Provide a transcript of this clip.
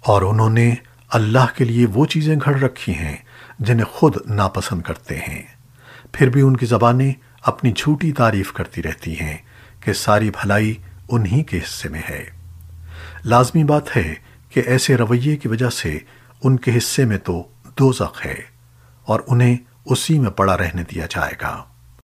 اور انہوں نے اللہ کے لیے وہ چیزیں گھڑ رکھی ہیں جنہیں خود ناپسند کرتے ہیں۔ پھر بھی ان کی زبانیں اپنی جھوٹی تعریف کرتی رہتی ہیں کہ ساری بھلائی انہی کے حصے میں ہے۔ لازمی بات ہے کہ ایسے رویے کی وجہ سے ان کے حصے میں تو دوزخ ہے اور انہیں اسی میں پڑا رہنے دیا جائے گا۔